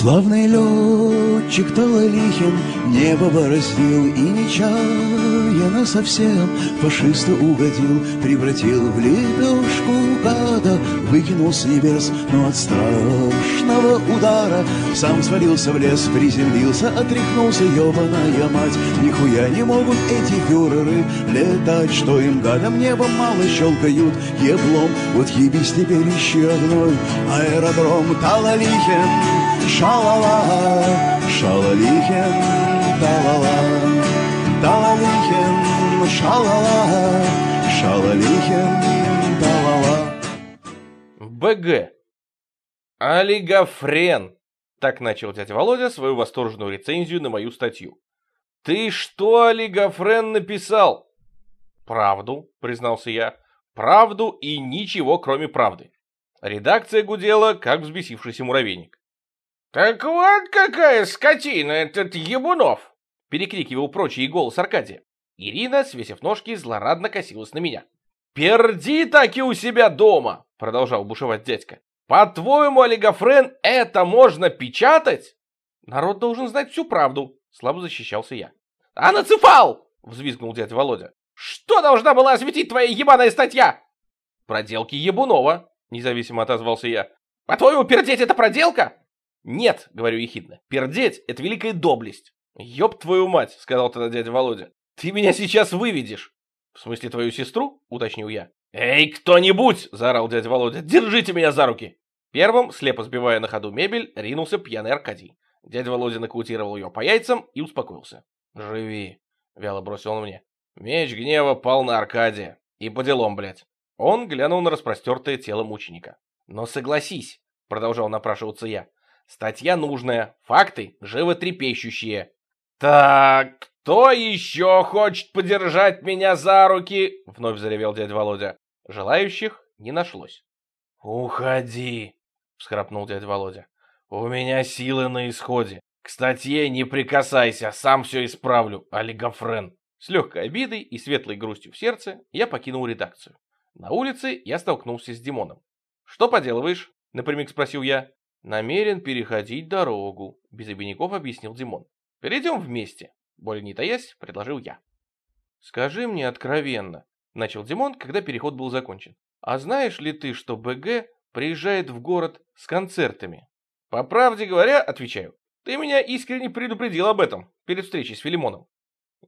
Славный летчик Талалихин Небо бороздил и нечаянно совсем Фашиста угодил, превратил в лепешку гада Выкинул с небес, но от страшного удара Сам свалился в лес, приземлился, отряхнулся Ёбаная мать, нихуя не могут эти фюреры Летать, что им гадом небом мало щелкают Еблом, вот ебись теперь ищи одной Аэродром Талалихин Шалала, шалалихен, талала, талалихен, шалала, шалалихен, талала. БГ. Олигофрен. Так начал дядя Володя свою восторженную рецензию на мою статью. «Ты что, олигофрен, написал?» «Правду», — признался я. «Правду и ничего, кроме правды». Редакция гудела, как взбесившийся муравейник. «Так вот какая скотина этот Ебунов!» Перекрикивал прочий голос Аркадия. Ирина, свесив ножки, злорадно косилась на меня. «Перди таки у себя дома!» Продолжал бушевать дядька. «По-твоему, олигофрен, это можно печатать?» «Народ должен знать всю правду», слабо защищался я. «А нацифал!» взвизгнул дядя Володя. «Что должна была осветить твоя ебаная статья?» «Проделки Ебунова», независимо отозвался я. «По-твоему, пердеть это проделка?» «Нет», — говорю ехидно, — «пердеть — это великая доблесть». «Ёб твою мать», — сказал тогда дядя Володя, — «ты меня сейчас выведешь». «В смысле твою сестру?» — уточнил я. «Эй, кто-нибудь!» — заорал дядя Володя. «Держите меня за руки!» Первым, слепо сбивая на ходу мебель, ринулся пьяный Аркадий. Дядя Володя нокаутировал ее по яйцам и успокоился. «Живи!» — вяло бросил он мне. Меч гнева пал на Аркадия. И по делам, блядь. Он глянул на распростертое тело мученика. «Но согласись!» — продолжал напрашиваться я. Статья нужная, факты животрепещущие. «Так, кто еще хочет подержать меня за руки?» — вновь заревел дядя Володя. Желающих не нашлось. «Уходи!» — всхрапнул дядя Володя. «У меня силы на исходе. К статье не прикасайся, сам все исправлю, олигофрен». С легкой обидой и светлой грустью в сердце я покинул редакцию. На улице я столкнулся с Димоном. «Что поделываешь?» — напрямик спросил я. «Намерен переходить дорогу», — без обиняков объяснил Димон. «Перейдем вместе», — более не таясь, предложил я. «Скажи мне откровенно», — начал Димон, когда переход был закончен. «А знаешь ли ты, что БГ приезжает в город с концертами?» «По правде говоря, — отвечаю, — ты меня искренне предупредил об этом перед встречей с Филимоном».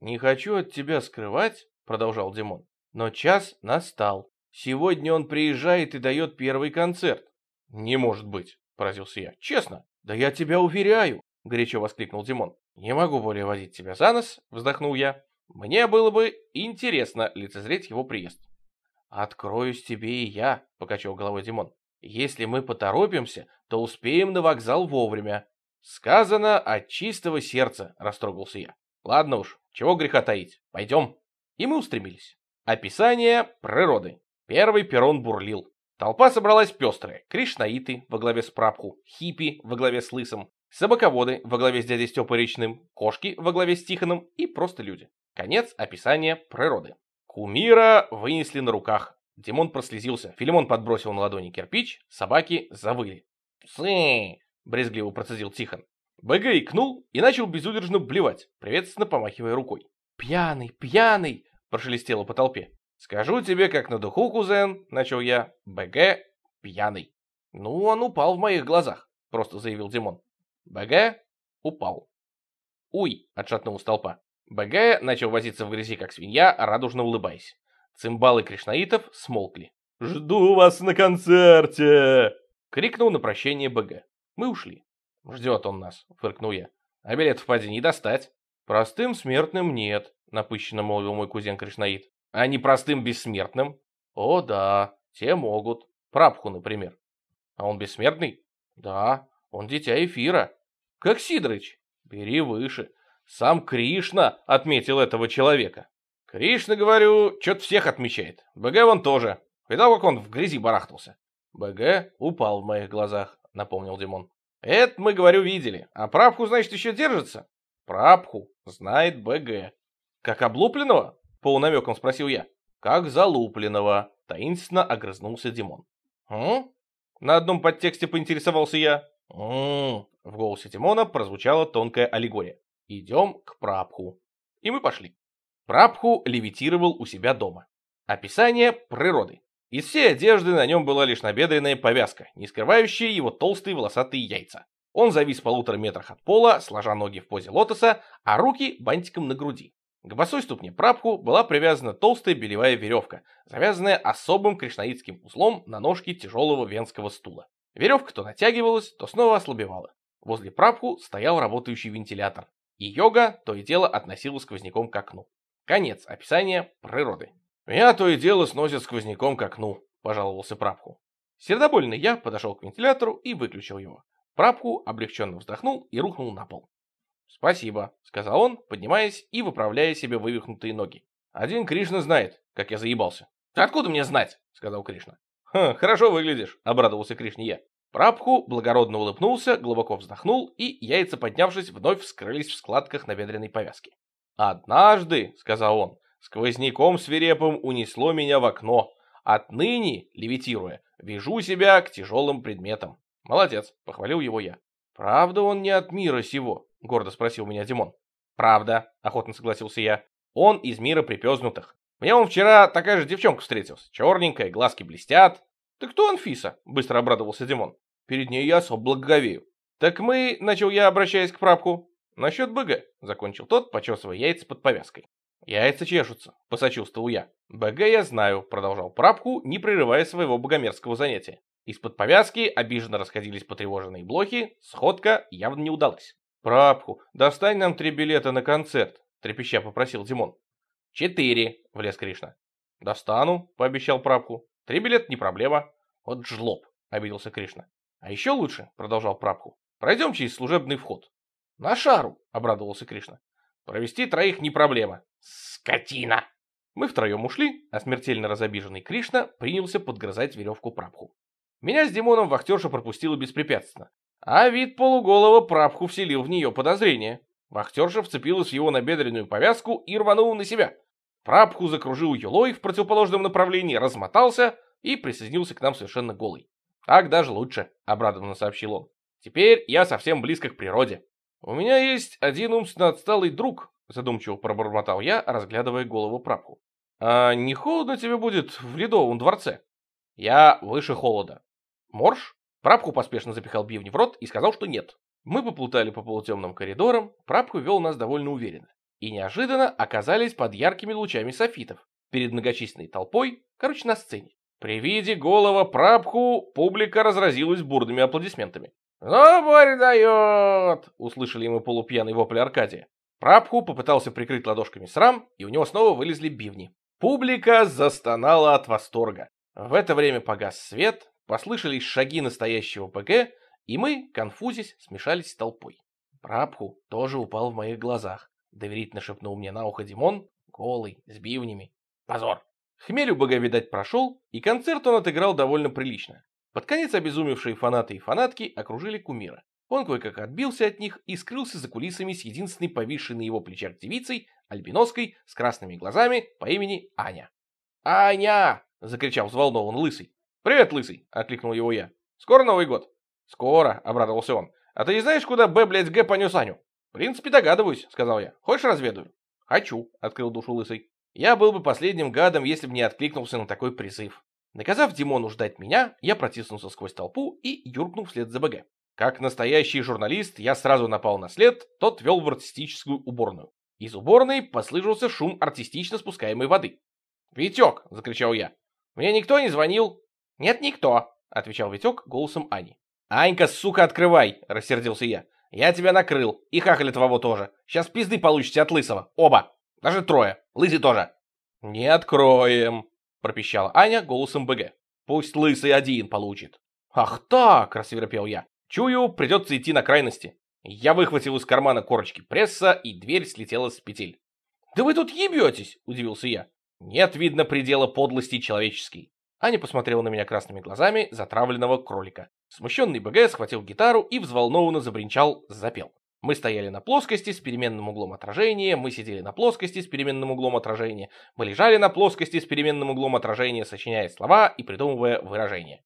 «Не хочу от тебя скрывать», — продолжал Димон, — «но час настал. Сегодня он приезжает и дает первый концерт». «Не может быть» поразился я. «Честно?» «Да я тебя уверяю!» — горячо воскликнул Димон. «Не могу более водить тебя за нос», — вздохнул я. «Мне было бы интересно лицезреть его приезд». «Откроюсь тебе и я», — покачал головой Димон. «Если мы поторопимся, то успеем на вокзал вовремя». «Сказано от чистого сердца», — растрогался я. «Ладно уж, чего греха таить, пойдем». И мы устремились. Описание природы. Первый перрон бурлил. Толпа собралась пестрая. Кришнаиты во главе с Прабху, хиппи во главе с Лысым, собаководы во главе с дядей Степой Речным, кошки во главе с Тихоном и просто люди. Конец описания природы. Кумира вынесли на руках. Димон прослезился, Филимон подбросил на ладони кирпич, собаки завыли. «Псы!» — брезгливо процедил Тихон. БГ икнул и начал безудержно блевать, приветственно помахивая рукой. «Пьяный, пьяный!» — прошелестело по толпе. «Скажу тебе, как на духу, кузен», — начал я, — «БГ пьяный». «Ну, он упал в моих глазах», — просто заявил Димон. «БГ упал». «Уй», — отшатнулась толпа. БГ начал возиться в грязи, как свинья, радужно улыбаясь. Цимбалы кришнаитов смолкли. «Жду вас на концерте!» — крикнул на прощение БГ. Мы ушли. «Ждет он нас», — фыркнул я. «А билет в паде не достать». «Простым смертным нет», — напыщенно молвил мой кузен Кришнаит а не простым бессмертным? О, да, те могут. Прабху, например. А он бессмертный? Да, он дитя эфира. Как Сидорыч. Бери выше. Сам Кришна отметил этого человека. Кришна, говорю, что-то всех отмечает. БГ вон тоже. Видал, как он в грязи барахтался? БГ упал в моих глазах, напомнил Димон. Это мы, говорю, видели. А Прабху, значит, еще держится? Прабху знает БГ. Как облупленного? Полунамеком спросил я. Как залупленного, таинственно огрызнулся Димон. «М?» На одном подтексте поинтересовался я. В голосе Тимона прозвучала тонкая аллегория. Идем к Прабху. И мы пошли. Прабху левитировал у себя дома. Описание природы. Из всей одежды на нем была лишь набедренная повязка, не скрывающая его толстые волосатые яйца. Он завис в полутора метрах от пола, сложа ноги в позе лотоса, а руки бантиком на груди. К босой ступне прапху была привязана толстая белевая веревка, завязанная особым кришнаитским узлом на ножке тяжелого венского стула. Веревка то натягивалась, то снова ослабевала. Возле прапху стоял работающий вентилятор, и йога то и дело относила сквозняком к окну. Конец описания природы. «Меня то и дело сносит сквозняком к окну», — пожаловался прапху. Сердобольный я подошел к вентилятору и выключил его. Прапху облегченно вздохнул и рухнул на пол. «Спасибо», — сказал он, поднимаясь и выправляя себе вывихнутые ноги. «Один Кришна знает, как я заебался». «Откуда мне знать?» — сказал Кришна. «Ха, хорошо выглядишь», — обрадовался Кришне я. Прабху благородно улыбнулся, глубоко вздохнул, и, яйца поднявшись, вновь вскрылись в складках набедренной повязки. «Однажды», — сказал он, — «сквозняком свирепым унесло меня в окно. Отныне, левитируя, вяжу себя к тяжелым предметам». «Молодец», — похвалил его я. «Правда он не от мира сего?» — гордо спросил меня Димон. «Правда», — охотно согласился я. «Он из мира припезнутых. Мне он вчера такая же девчонка встретилась. Черненькая, глазки блестят». «Ты кто Анфиса?» — быстро обрадовался Димон. «Перед ней я особо благоговею». «Так мы...» — начал я, обращаясь к прапку. «Насчет БГ», — закончил тот, почесывая яйца под повязкой. «Яйца чешутся», — посочувствовал я. «БГ я знаю», — продолжал прапку, не прерывая своего богомерзкого занятия. Из-под повязки обиженно расходились потревоженные блохи, сходка явно не удалась. «Прабху, достань нам три билета на концерт», — трепеща попросил Димон. «Четыре», — влез Кришна. «Достану», — пообещал Прабху. «Три билета не проблема». «Вот жлоб», — обиделся Кришна. «А еще лучше», — продолжал Прабху, — «пройдем через служебный вход». «На шару», — обрадовался Кришна. «Провести троих не проблема». «Скотина!» Мы втроем ушли, а смертельно разобиженный Кришна принялся подгрызать веревку Прабху. Меня с Димоном вахтерша пропустила беспрепятственно, а вид полуголого прапху вселил в нее подозрение. Вахтерша вцепилась в его набедренную повязку и рванула на себя. Прапху закружил юлой в противоположном направлении, размотался и присоединился к нам совершенно голый. «Так даже лучше», — обрадованно сообщил он. «Теперь я совсем близко к природе». «У меня есть один умственно отсталый друг», — задумчиво пробормотал я, разглядывая голову Прапху. «А не холодно тебе будет в Ледовом дворце?» «Я выше холода. Морж? Прапху поспешно запихал бивни в рот и сказал, что нет. Мы поплутали по полутемным коридорам, Прапху вел нас довольно уверенно. И неожиданно оказались под яркими лучами софитов, перед многочисленной толпой, короче, на сцене. При виде голова Прабху публика разразилась бурными аплодисментами. «Зубарь дает!» — услышали мы полупьяный вопль Аркадия. Прабху попытался прикрыть ладошками срам, и у него снова вылезли бивни. Публика застонала от восторга. В это время погас свет, Послышались шаги настоящего ПГ, и мы, конфузясь, смешались с толпой. Прабху тоже упал в моих глазах. Доверительно шепнул мне на ухо Димон, голый, с бивнями. Позор! Хмель у БГ, видать, прошел, и концерт он отыграл довольно прилично. Под конец обезумевшие фанаты и фанатки окружили кумира. Он кое-как отбился от них и скрылся за кулисами с единственной повисшей на его плечах девицей, альбиноской, с красными глазами по имени Аня. «Аня!» — закричал взволнован Лысый. «Привет, лысый!» — окликнул его я. «Скоро Новый год?» «Скоро!» — обрадовался он. «А ты не знаешь, куда Б, блядь, Г понес Аню?» «В принципе, догадываюсь», — сказал я. «Хочешь разведаю?» «Хочу», — открыл душу лысый. Я был бы последним гадом, если бы не откликнулся на такой призыв. Наказав Димону ждать меня, я протиснулся сквозь толпу и юркнул вслед за БГ. Как настоящий журналист, я сразу напал на след, тот вел в артистическую уборную. Из уборной послышался шум артистично спускаемой воды. «Витек!» — закричал я. «Мне никто не звонил, «Нет, никто», — отвечал Витек голосом Ани. «Анька, сука, открывай!» — рассердился я. «Я тебя накрыл, и хахаля твоего тоже. Сейчас пизды получите от лысого, оба, даже трое, лысый тоже». «Не откроем», — пропищала Аня голосом БГ. «Пусть лысый один получит». «Ах так!» — рассверепел я. «Чую, придется идти на крайности». Я выхватил из кармана корочки пресса, и дверь слетела с петель. «Да вы тут ебетесь!» — удивился я. «Нет, видно, предела подлости человеческий. Аня посмотрела на меня красными глазами затравленного кролика. Смущенный БГ схватил гитару и взволнованно забринчал, запел. Мы стояли на плоскости с переменным углом отражения, мы сидели на плоскости с переменным углом отражения, мы лежали на плоскости с переменным углом отражения, сочиняя слова и придумывая выражения.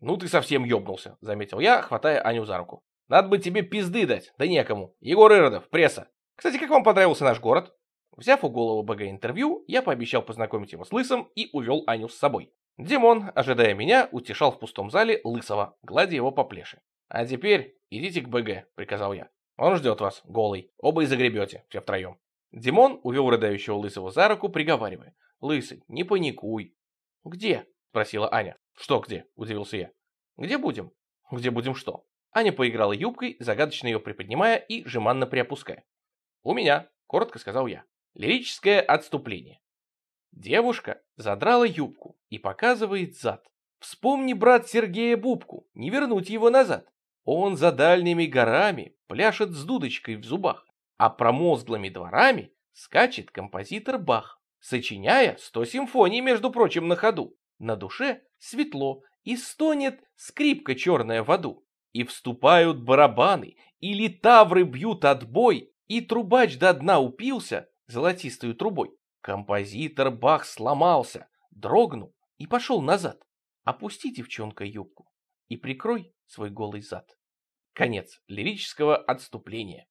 Ну ты совсем ёбнулся, заметил я, хватая Аню за руку. Надо бы тебе пизды дать, да некому. Егор Иродов, пресса. Кстати, как вам понравился наш город? Взяв у голову БГ интервью, я пообещал познакомить его с Лысым и увел Аню с собой. Димон, ожидая меня, утешал в пустом зале Лысого, гладя его по плеше. «А теперь идите к БГ», — приказал я. «Он ждет вас, голый. Оба и загребете, все втроем». Димон увел рыдающего Лысого за руку, приговаривая. «Лысый, не паникуй». «Где?» — спросила Аня. «Что где?» — удивился я. «Где будем?» «Где будем что?» Аня поиграла юбкой, загадочно ее приподнимая и жеманно приопуская. «У меня», — коротко сказал я. Лирическое отступление. Девушка задрала юбку и показывает зад. Вспомни, брат Сергея Бубку, не вернуть его назад. Он за дальними горами пляшет с дудочкой в зубах, а промозглыми дворами скачет композитор Бах, сочиняя сто симфоний, между прочим, на ходу. На душе светло и стонет скрипка черная в аду. И вступают барабаны, и литавры бьют отбой, и трубач до дна упился, золотистую трубой. Композитор Бах сломался, дрогнул и пошел назад. Опусти, девчонка, юбку и прикрой свой голый зад. Конец лирического отступления.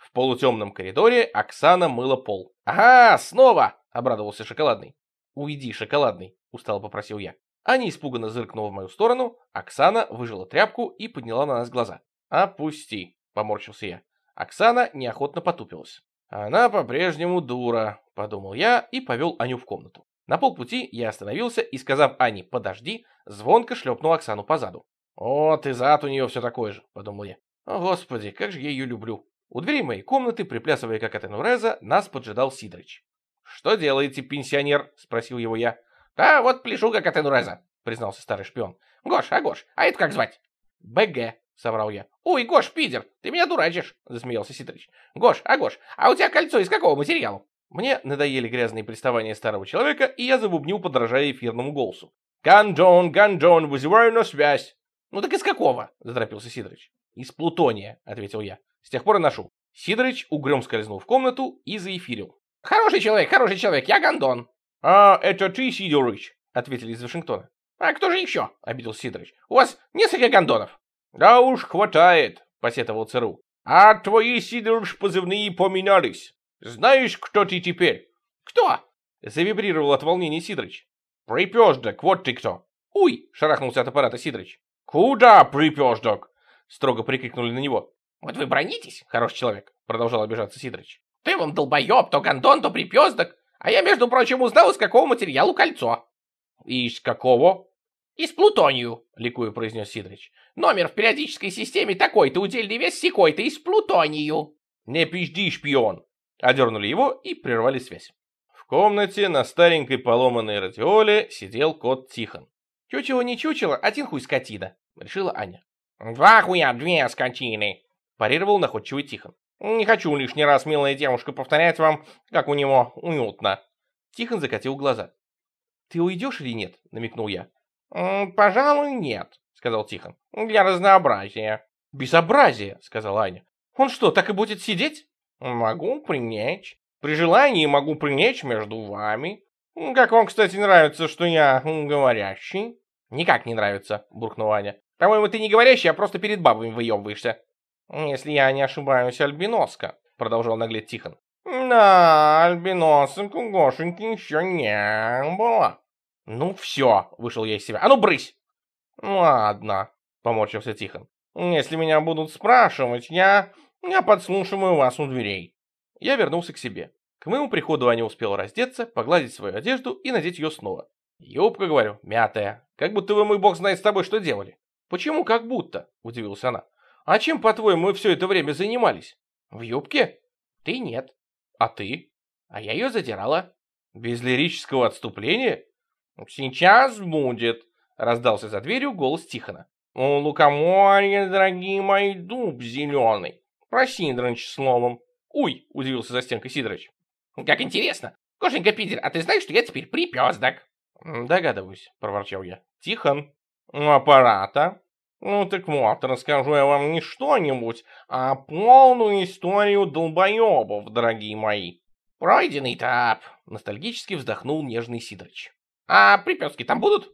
В полутемном коридоре Оксана мыла пол. «Ага, снова!» — обрадовался Шоколадный. «Уйди, Шоколадный!» — устало попросил я. Аня испуганно зыркнула в мою сторону, Оксана выжила тряпку и подняла на нас глаза. «Опусти!» — поморщился я. Оксана неохотно потупилась. Она по-прежнему дура, подумал я и повел Аню в комнату. На полпути я остановился и, сказав Ане «подожди», звонко шлепнул Оксану по заду. «Вот и зад у нее все такое же», — подумал я. «О, господи, как же я ее люблю». У двери моей комнаты, приплясывая как от Энуреза, нас поджидал Сидорыч. «Что делаете, пенсионер?» — спросил его я. «Да вот пляшу как от Энуреза», — признался старый шпион. «Гош, а Гош, а это как звать?» «БГ», — соврал я. «Ой, Гош, пидер, ты меня дурачишь!» — засмеялся Сидорыч. «Гош, а Гош, а у тебя кольцо из какого материала?» Мне надоели грязные приставания старого человека, и я забубнил, подражая эфирному голосу. «Ганджон, Ганджон, вызываю на связь!» «Ну так из какого?» — заторопился Сидорыч. «Из плутония», — ответил я. «С тех пор и ношу». Сидорыч угрём скользнул в комнату и заэфирил. «Хороший человек, хороший человек, я Гандон». «А, это ты, Сидорыч?» — ответили из Вашингтона. «А кто же еще?» — обиделся Сидорыч. «У вас несколько Гандонов». Да уж хватает, посетовал ЦРУ. А твои, Сидорович, позывные поменялись. Знаешь, кто ты теперь? Кто? Завибрировал от волнения Сидорович. Припёздок, вот ты кто. Уй, шарахнулся от аппарата Сидорович. Куда припёздок? Строго прикрикнули на него. Вот вы бронитесь, хороший человек, продолжал обижаться Сидорович. Ты вам долбоёб, то гондон, то припёздок. А я, между прочим, узнал, из какого материалу кольцо. Из какого? «Из плутонию», — ликую произнес Сидорыч. «Номер в периодической системе такой-то, удельный вес секой-то, из плутонию». «Не пизди, шпион!» Одернули его и прервали связь. В комнате на старенькой поломанной радиоле сидел кот Тихон. «Чучело не чучело, один хуй скотина», — решила Аня. «Два хуя, две скотины», — парировал находчивый Тихон. «Не хочу лишний раз, милая девушка, повторять вам, как у него уютно». Тихон закатил глаза. «Ты уйдешь или нет?» — намекнул я. «Пожалуй, нет», — сказал Тихон. «Для разнообразия». «Безобразие», — сказала Аня. «Он что, так и будет сидеть?» «Могу принять. При желании могу принять между вами. Как вам, кстати, нравится, что я говорящий?» «Никак не нравится», — буркнула Аня. «По-моему, ты не говорящий, а просто перед бабами выебываешься». «Если я не ошибаюсь, альбиноска», — продолжал наглеть Тихон. «Да, альбиносок у Гошеньки еще не было». «Ну все», — вышел я из себя. «А ну, брысь!» «Ладно», — поморщился Тихон. «Если меня будут спрашивать, я... я подслушиваю вас у дверей». Я вернулся к себе. К моему приходу Аня успела раздеться, погладить свою одежду и надеть ее снова. Юбка, говорю, мятая. Как будто вы, мой бог, знает с тобой, что делали. Почему как будто? Удивилась она. А чем, по-твоему, мы все это время занимались? В юбке? Ты нет. А ты? А я ее задирала. Без лирического отступления? «Сейчас будет», — раздался за дверью голос Тихона. «У лукоморья, дорогие мои, дуб зеленый. Про Сидорович словом». «Уй!» — удивился за стенкой Сидорович. «Как интересно! Кошенька Питер, а ты знаешь, что я теперь припёздок?» «Догадываюсь», — проворчал я. «Тихон, аппарата?» «Ну так вот, расскажу я вам не что-нибудь, а полную историю долбоебов, дорогие мои». «Пройденный этап», — ностальгически вздохнул нежный Сидорович. А припёски там будут?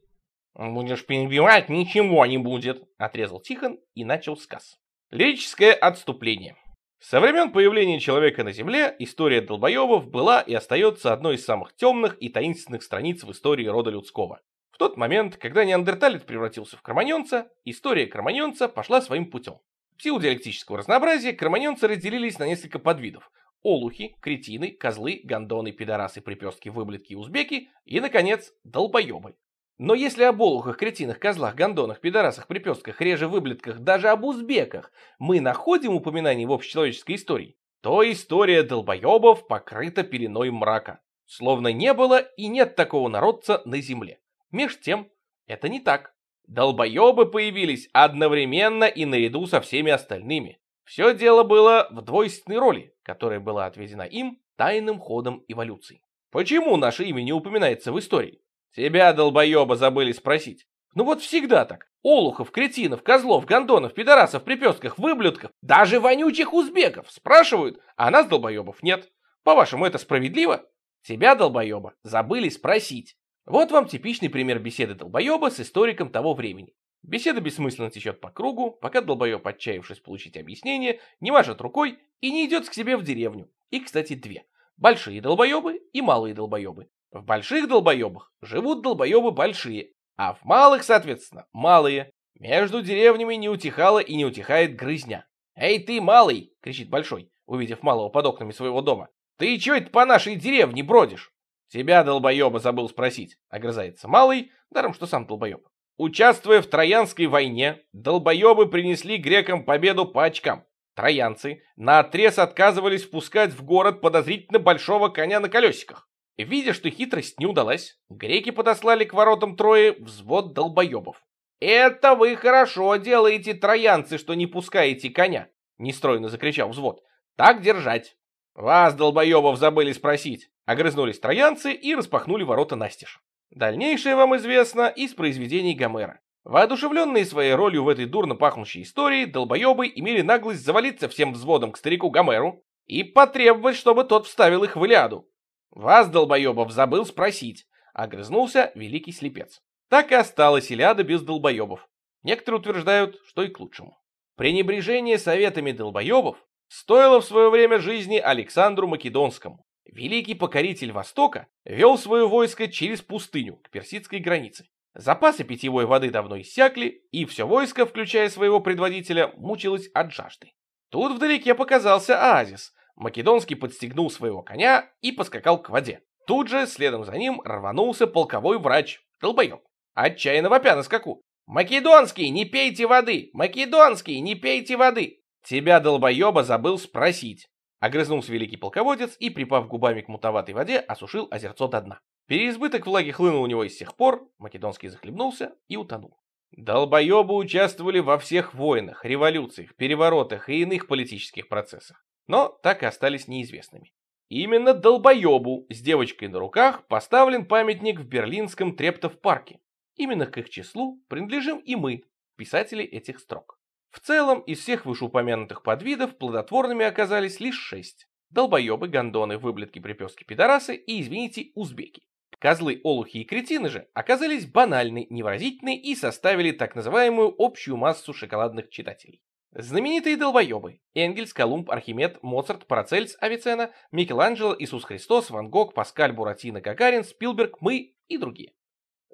«Будешь перебивать, ничего не будет», — отрезал Тихон и начал сказ. Лирическое отступление. Со времен появления человека на Земле история долбоебов была и остается одной из самых темных и таинственных страниц в истории рода людского. В тот момент, когда неандерталец превратился в кроманьонца, история кроманьонца пошла своим путем. В силу диалектического разнообразия кроманьонцы разделились на несколько подвидов. Олухи, кретины, козлы, гондоны, пидорасы, припестки, выблетки узбеки и, наконец, долбоебы. Но если об олухах, кретинах, козлах, гондонах, пидорасах, припестках, реже выблетках, даже об узбеках мы находим упоминания в общечеловеческой истории, то история долбоебов покрыта пеленой мрака. Словно не было и нет такого народца на земле. Меж тем, это не так. Долбоебы появились одновременно и наряду со всеми остальными. Все дело было в двойственной роли, которая была отведена им тайным ходом эволюции. Почему наше имя не упоминается в истории? Тебя, долбоеба, забыли спросить. Ну вот всегда так. Олухов, кретинов, козлов, гондонов, пидорасов, припестках, выблюдков, даже вонючих узбеков спрашивают, а нас, долбоебов, нет. По-вашему, это справедливо? Тебя, долбоеба, забыли спросить. Вот вам типичный пример беседы долбоеба с историком того времени. Беседа бессмысленно течет по кругу, пока долбоеб, отчаявшись получить объяснение, не машет рукой и не идет к себе в деревню. И, кстати, две. Большие долбоебы и малые долбоебы. В больших долбоебах живут долбоебы большие, а в малых, соответственно, малые. Между деревнями не утихала и не утихает грызня. «Эй ты, малый!» — кричит большой, увидев малого под окнами своего дома. «Ты чё это по нашей деревне бродишь?» «Тебя, долбоеба, забыл спросить», — огрызается малый, даром что сам долбоеб. Участвуя в Троянской войне, долбоебы принесли грекам победу по очкам. Троянцы наотрез отказывались впускать в город подозрительно большого коня на колесиках. Видя, что хитрость не удалась, греки подослали к воротам Трои взвод долбоебов. «Это вы хорошо делаете, троянцы, что не пускаете коня!» — нестройно закричал взвод. «Так держать!» «Вас, долбоебов, забыли спросить!» Огрызнулись троянцы и распахнули ворота настежь. Дальнейшее вам известно из произведений Гомера. Воодушевленные своей ролью в этой дурно пахнущей истории, долбоебы имели наглость завалиться всем взводом к старику Гомеру и потребовать, чтобы тот вставил их в Илиаду. Вас, долбоебов, забыл спросить, огрызнулся великий слепец. Так и осталась Илиада без долбоебов. Некоторые утверждают, что и к лучшему. Пренебрежение советами долбоебов стоило в свое время жизни Александру Македонскому. Великий покоритель Востока вел свое войско через пустыню к персидской границе. Запасы питьевой воды давно иссякли, и все войско, включая своего предводителя, мучилось от жажды. Тут вдалеке показался оазис, Македонский подстегнул своего коня и поскакал к воде. Тут же, следом за ним, рванулся полковой врач, долбоеб, отчаянно вопя на скаку. «Македонский, не пейте воды! Македонский, не пейте воды!» Тебя, долбоеба, забыл спросить. Огрызнулся великий полководец и, припав губами к мутоватой воде, осушил озерцо до дна. Переизбыток влаги хлынул у него из сих пор, Македонский захлебнулся и утонул. Долбоебы участвовали во всех войнах, революциях, переворотах и иных политических процессах но так и остались неизвестными. Именно долбоебу с девочкой на руках поставлен памятник в берлинском Трептов-парке. Именно к их числу принадлежим и мы, писатели этих строк. В целом, из всех вышеупомянутых подвидов плодотворными оказались лишь шесть. Долбоебы, гондоны, выблетки, припески, пидорасы и, извините, узбеки. Козлы, олухи и кретины же оказались банальны, невыразительны и составили так называемую общую массу шоколадных читателей. Знаменитые долбоебы. Энгельс, Колумб, Архимед, Моцарт, Парацельс, Авиценна, Микеланджело, Иисус Христос, Ван Гог, Паскаль, Буратино, Гагарин, Спилберг, мы и другие.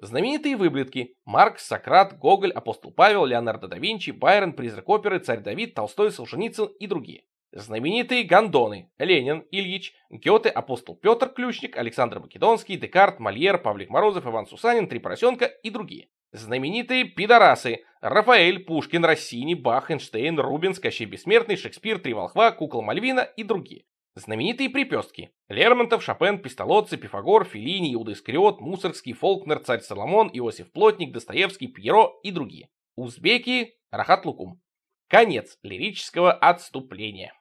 Знаменитые выблетки. Маркс, Сократ, Гоголь, Апостол Павел, Леонардо да Винчи, Байрон, Призрак оперы, Царь Давид, Толстой, Солженицын и другие. Знаменитые гондоны. Ленин, Ильич, Гёте, Апостол Петр, Ключник, Александр Македонский, Декарт, Мольер, Павлик Морозов, Иван Сусанин, Три поросенка и другие. Знаменитые пидорасы. Рафаэль, Пушкин, Россини, Бах, Эйнштейн, Рубинс, Кощей Бессмертный, Шекспир, Три волхва, Кукол Мальвина и другие. Знаменитые припестки. Лермонтов, Шопен, Пистолотцы, Пифагор, Феллини, Иуда Искариот, Мусоргский, Фолкнер, Царь Соломон, Иосиф Плотник, Достоевский, Пьеро и другие. Узбеки, Рахат Лукум. Конец лирического отступления.